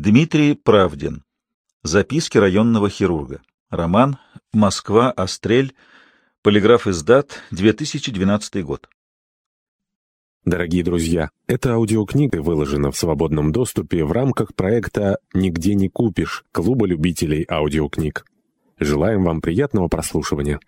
Дмитрий Правдин. Записки районного хирурга. Роман. Москва. Острель. Полиграф издат. 2012 год. Дорогие друзья, эта аудиокнига выложена в свободном доступе в рамках проекта «Нигде не купишь» Клуба любителей аудиокниг. Желаем вам приятного прослушивания.